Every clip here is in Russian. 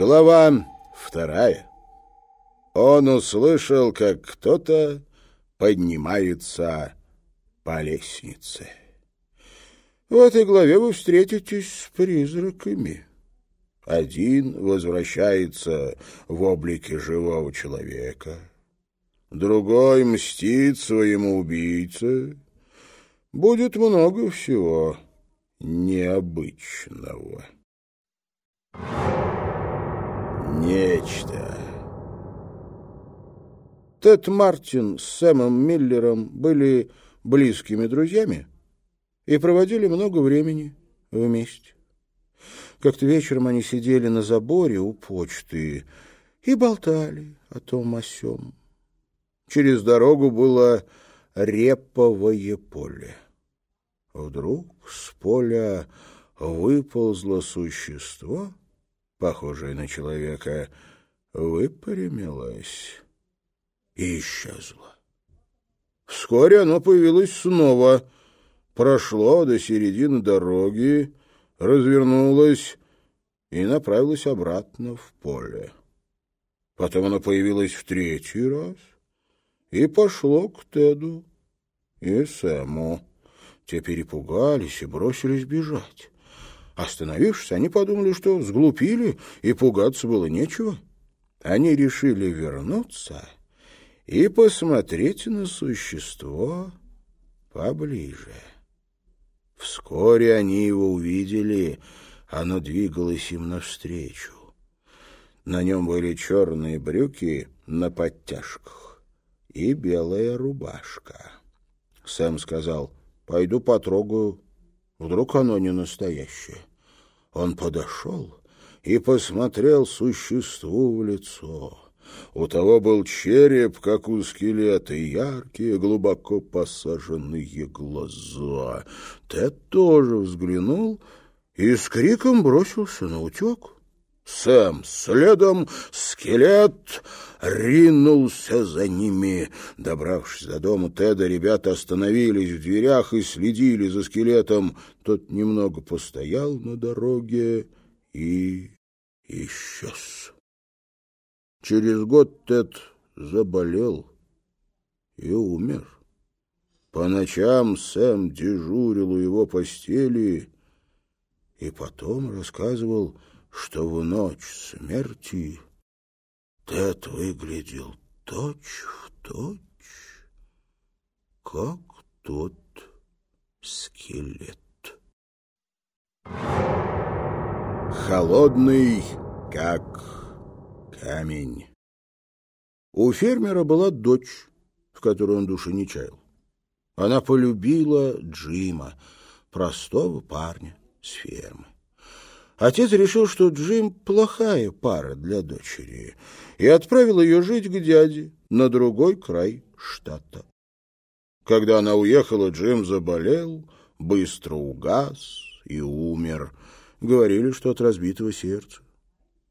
Глава вторая. Он услышал, как кто-то поднимается по лестнице. В этой главе вы встретитесь с призраками. Один возвращается в облике живого человека, другой мстит своему убийце. Будет много всего необычного. Нечто. Тед Мартин с Сэмом Миллером были близкими друзьями и проводили много времени вместе. Как-то вечером они сидели на заборе у почты и болтали о том о сём. Через дорогу было реповое поле. Вдруг с поля выползло существо, похожее на человека, выпрямилось и исчезло. Вскоре оно появилось снова, прошло до середины дороги, развернулось и направилось обратно в поле. Потом оно появилось в третий раз и пошло к Теду и Сэму. Те перепугались и бросились бежать. Остановившись, они подумали, что сглупили, и пугаться было нечего. Они решили вернуться и посмотреть на существо поближе. Вскоре они его увидели, оно двигалось им навстречу. На нем были черные брюки на подтяжках и белая рубашка. Сэм сказал, «Пойду потрогаю, вдруг оно не настоящее». Он подошел и посмотрел существу в лицо. У того был череп, как у скелета, и яркие, глубоко посаженные глаза. Тед тоже взглянул и с криком бросился на утек. Сэм следом, скелет ринулся за ними. Добравшись до дома Теда, ребята остановились в дверях и следили за скелетом. Тот немного постоял на дороге и исчез. Через год Тед заболел и умер. По ночам Сэм дежурил у его постели и потом рассказывал, что в ночь смерти Тед выглядел точь-в-точь, как тот скелет. Холодный, как камень. У фермера была дочь, в которой он души не чаял. Она полюбила Джима, простого парня с фермы. Отец решил, что Джим плохая пара для дочери, и отправил ее жить к дяде на другой край штата. Когда она уехала, Джим заболел, быстро угас и умер. Говорили, что от разбитого сердца.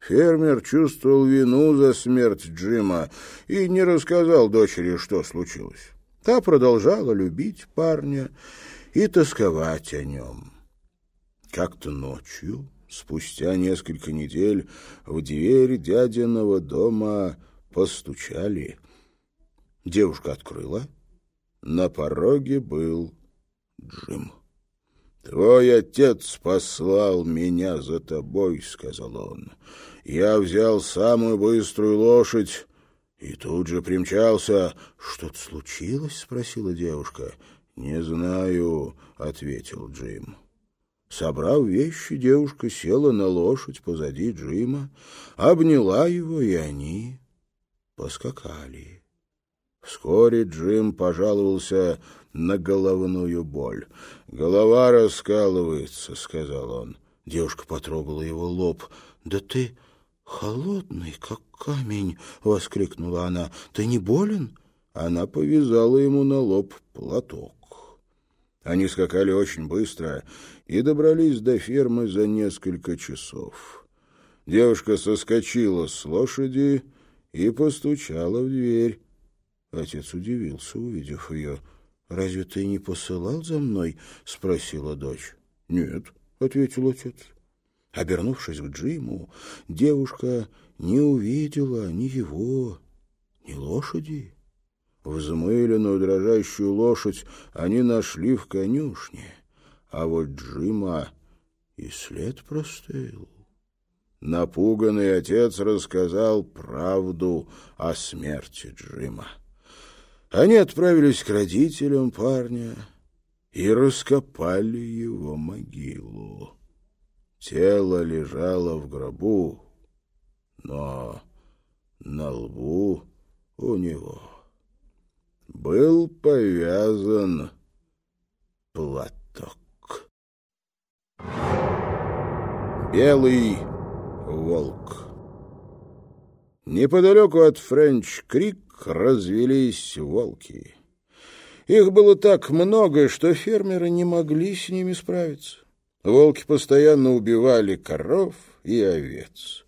Фермер чувствовал вину за смерть Джима и не рассказал дочери, что случилось. Та продолжала любить парня и тосковать о нем. Как-то ночью, спустя несколько недель, в дверь дядиного дома постучали. Девушка открыла. На пороге был Джим. «Твой отец послал меня за тобой», — сказал он. «Я взял самую быструю лошадь и тут же примчался». «Что-то случилось?» — спросила девушка. «Не знаю», — ответил Джим. Собрав вещи, девушка села на лошадь позади Джима, обняла его, и они поскакали. Вскоре Джим пожаловался на головную боль. «Голова раскалывается», — сказал он. Девушка потрогала его лоб. «Да ты холодный, как камень!» — воскликнула она. «Ты не болен?» Она повязала ему на лоб платок. Они скакали очень быстро и добрались до фермы за несколько часов. Девушка соскочила с лошади и постучала в дверь. Отец удивился, увидев ее. «Разве ты не посылал за мной?» — спросила дочь. «Нет», — ответил отец. Обернувшись к Джиму, девушка не увидела ни его, ни лошади. Взмыленную дрожащую лошадь они нашли в конюшне, а вот Джима и след простыл. Напуганный отец рассказал правду о смерти Джима. Они отправились к родителям парня и раскопали его могилу. Тело лежало в гробу, но на лбу у него был повязан платок. Белый волк Неподалеку от Френч-Крик развелись волки. Их было так много, что фермеры не могли с ними справиться. Волки постоянно убивали коров и овец.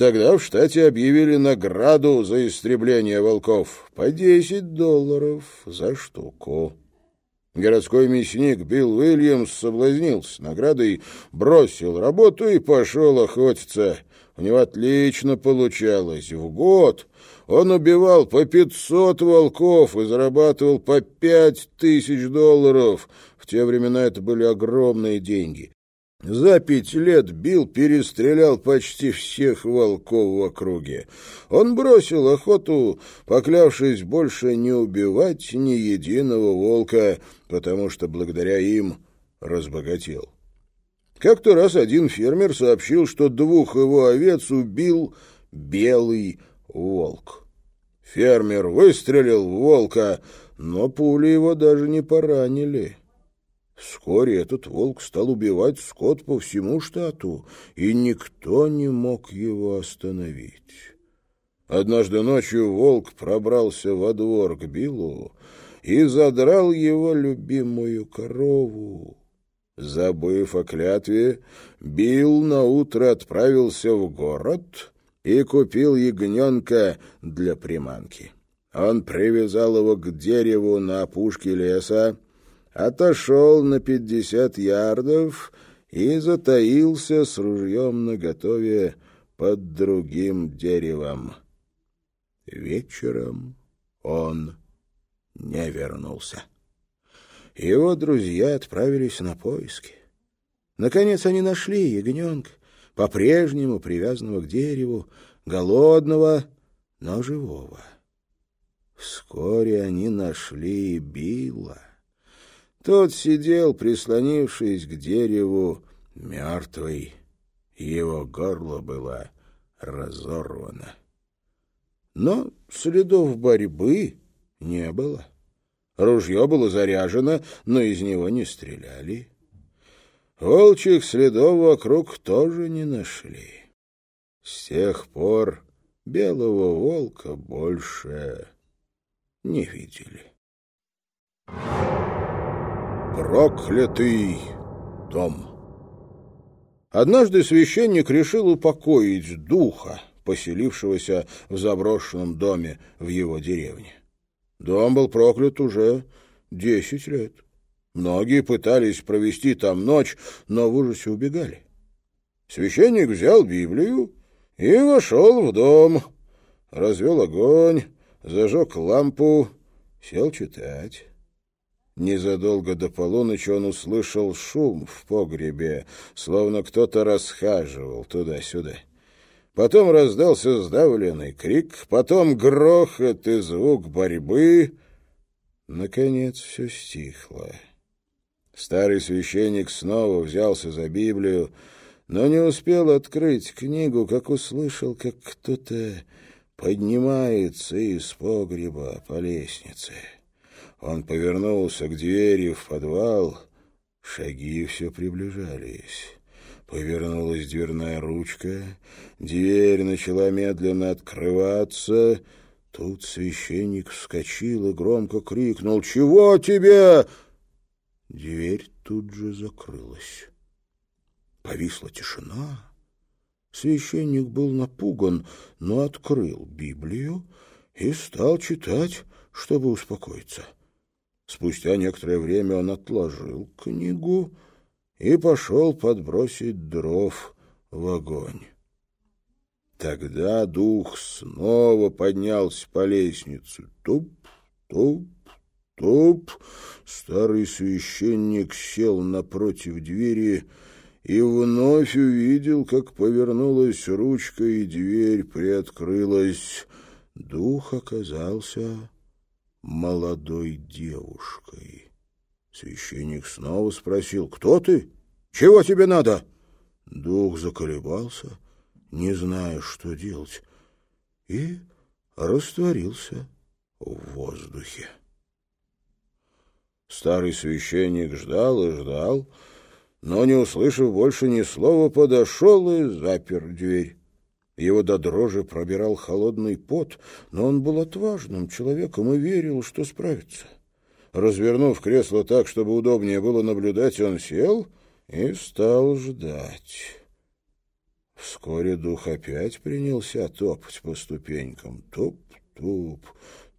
Тогда в штате объявили награду за истребление волков по 10 долларов за штуку. Городской мясник Билл Уильямс соблазнился наградой, бросил работу и пошел охотиться. У него отлично получалось. В год он убивал по 500 волков и зарабатывал по 5 тысяч долларов. В те времена это были огромные деньги. За пять лет Билл перестрелял почти всех волков в округе. Он бросил охоту, поклявшись больше не убивать ни единого волка, потому что благодаря им разбогател. Как-то раз один фермер сообщил, что двух его овец убил белый волк. Фермер выстрелил в волка, но пули его даже не поранили. Вскоре этот волк стал убивать скот по всему штату, и никто не мог его остановить. Однажды ночью волк пробрался во двор к Биллу и задрал его любимую корову. Забыв о клятве, Билл наутро отправился в город и купил ягненка для приманки. Он привязал его к дереву на опушке леса, отошел на пятьдесят ярдов и затаился с ружьем наготове под другим деревом. Вечером он не вернулся. Его друзья отправились на поиски. Наконец они нашли ягненка, по-прежнему привязанного к дереву, голодного, но живого. Вскоре они нашли Билла. Тот сидел, прислонившись к дереву, мертвый. Его горло было разорвано. Но следов борьбы не было. Ружье было заряжено, но из него не стреляли. Волчьих следов вокруг тоже не нашли. С тех пор белого волка больше не видели. Проклятый дом Однажды священник решил упокоить духа, поселившегося в заброшенном доме в его деревне. Дом был проклят уже десять лет. Многие пытались провести там ночь, но в ужасе убегали. Священник взял Библию и вошел в дом, развел огонь, зажег лампу, сел читать. Незадолго до полуночи он услышал шум в погребе, словно кто-то расхаживал туда-сюда. Потом раздался сдавленный крик, потом грохот и звук борьбы. Наконец все стихло. Старый священник снова взялся за Библию, но не успел открыть книгу, как услышал, как кто-то поднимается из погреба по лестнице. Он повернулся к двери в подвал, шаги все приближались. Повернулась дверная ручка, дверь начала медленно открываться. Тут священник вскочил и громко крикнул «Чего тебе?» Дверь тут же закрылась. Повисла тишина. Священник был напуган, но открыл Библию и стал читать, чтобы успокоиться. Спустя некоторое время он отложил книгу и пошел подбросить дров в огонь. Тогда дух снова поднялся по лестнице. Туп, туп, туп. Старый священник сел напротив двери и вновь увидел, как повернулась ручка, и дверь приоткрылась. Дух оказался молодой девушкой. Священник снова спросил, «Кто ты? Чего тебе надо?» Дух заколебался, не зная, что делать, и растворился в воздухе. Старый священник ждал и ждал, но, не услышав больше ни слова, подошел и запер дверь. Его до дрожи пробирал холодный пот, но он был отважным человеком и верил, что справится. Развернув кресло так, чтобы удобнее было наблюдать, он сел и стал ждать. Вскоре дух опять принялся топать по ступенькам. Туп-туп,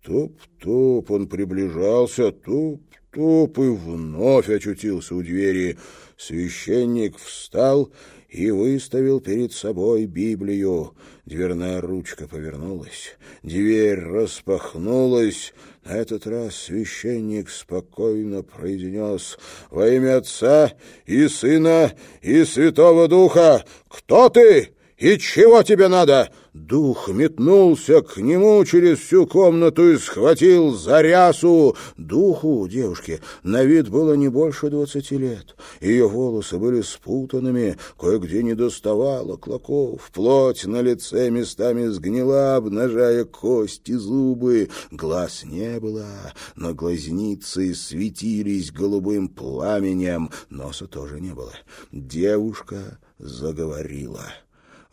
туп-туп, он приближался, туп-туп, и вновь очутился у двери. Священник встал и выставил перед собой Библию. Дверная ручка повернулась, дверь распахнулась. На этот раз священник спокойно произнес «Во имя Отца и Сына и Святого Духа! Кто ты и чего тебе надо?» Дух метнулся к нему через всю комнату и схватил за рясу. Духу девушки на вид было не больше двадцати лет. Ее волосы были спутанными, кое-где не доставало клоков. Плоть на лице местами сгнила, обнажая кости, зубы. Глаз не было, но глазницы светились голубым пламенем. Носа тоже не было. Девушка заговорила.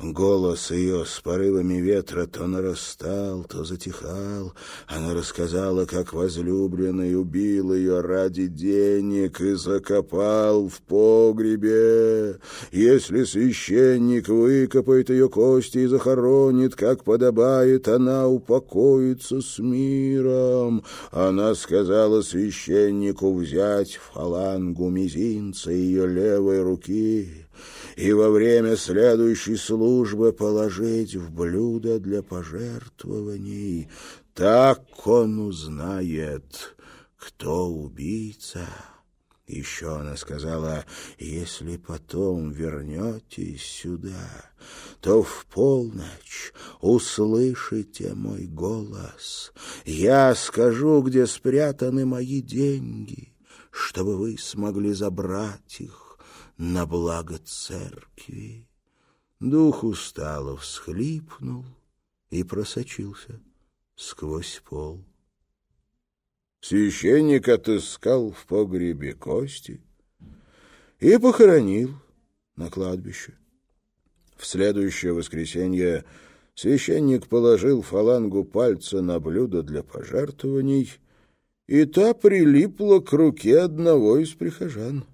Голос ее с порывами ветра то нарастал, то затихал. Она рассказала, как возлюбленный убил ее ради денег и закопал в погребе. Если священник выкопает ее кости и захоронит, как подобает, она упокоится с миром. Она сказала священнику взять фалангу мизинца ее левой руки и во время следующей службы положить в блюдо для пожертвований. Так он узнает, кто убийца. Еще она сказала, если потом вернетесь сюда, то в полночь услышите мой голос. Я скажу, где спрятаны мои деньги, чтобы вы смогли забрать их на благо церкви. Дух устало всхлипнул и просочился сквозь пол. Священник отыскал в погребе кости и похоронил на кладбище. В следующее воскресенье священник положил фалангу пальца на блюдо для пожертвований, и та прилипла к руке одного из прихожан.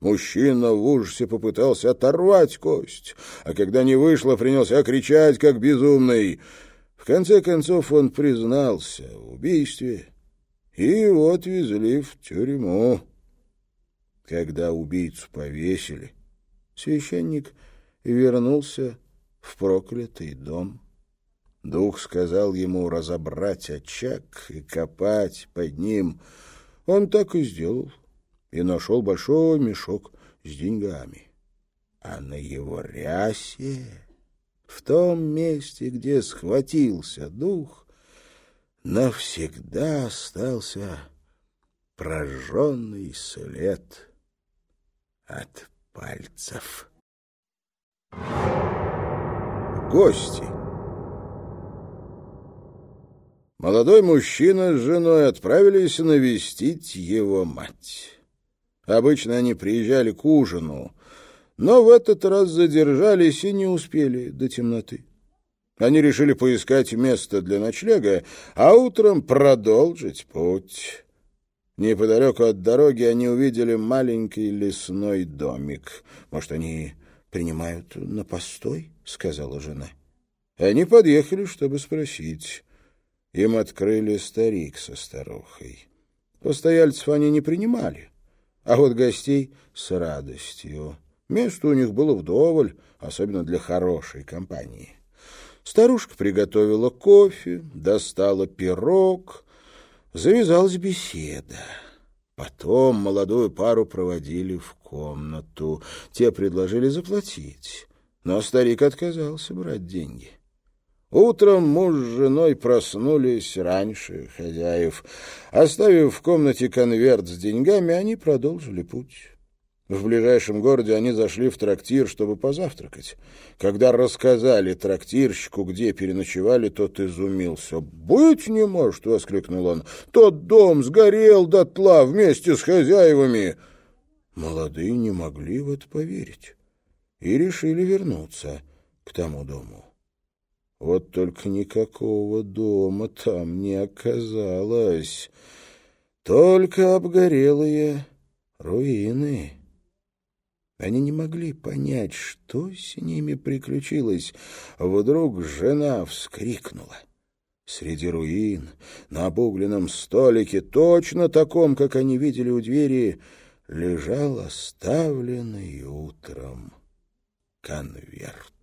Мужчина в ужасе попытался оторвать кость, а когда не вышло, принялся кричать, как безумный. В конце концов он признался в убийстве, и его отвезли в тюрьму. Когда убийцу повесили, священник вернулся в проклятый дом. Дух сказал ему разобрать очаг и копать под ним. Он так и сделал и нашел большой мешок с деньгами. А на его рясе, в том месте, где схватился дух, навсегда остался прожженный след от пальцев. Гости Молодой мужчина с женой отправились навестить его мать. Обычно они приезжали к ужину, но в этот раз задержались и не успели до темноты. Они решили поискать место для ночлега, а утром продолжить путь. Неподалеку от дороги они увидели маленький лесной домик. «Может, они принимают на постой?» — сказала жена. Они подъехали, чтобы спросить. Им открыли старик со старухой. Постояльцев они не принимали — а вот гостей с радостью. Места у них было вдоволь, особенно для хорошей компании. Старушка приготовила кофе, достала пирог, завязалась беседа. Потом молодую пару проводили в комнату. Те предложили заплатить, но старик отказался брать деньги. Утром муж с женой проснулись раньше хозяев. Оставив в комнате конверт с деньгами, они продолжили путь. В ближайшем городе они зашли в трактир, чтобы позавтракать. Когда рассказали трактирщику, где переночевали, тот изумился. «Быть не может!» — воскликнул он. «Тот дом сгорел дотла вместе с хозяевами!» Молодые не могли в это поверить и решили вернуться к тому дому. Вот только никакого дома там не оказалось, только обгорелые руины. Они не могли понять, что с ними приключилось. Вдруг жена вскрикнула. Среди руин, на обугленном столике, точно таком, как они видели у двери, лежал оставленный утром конверт.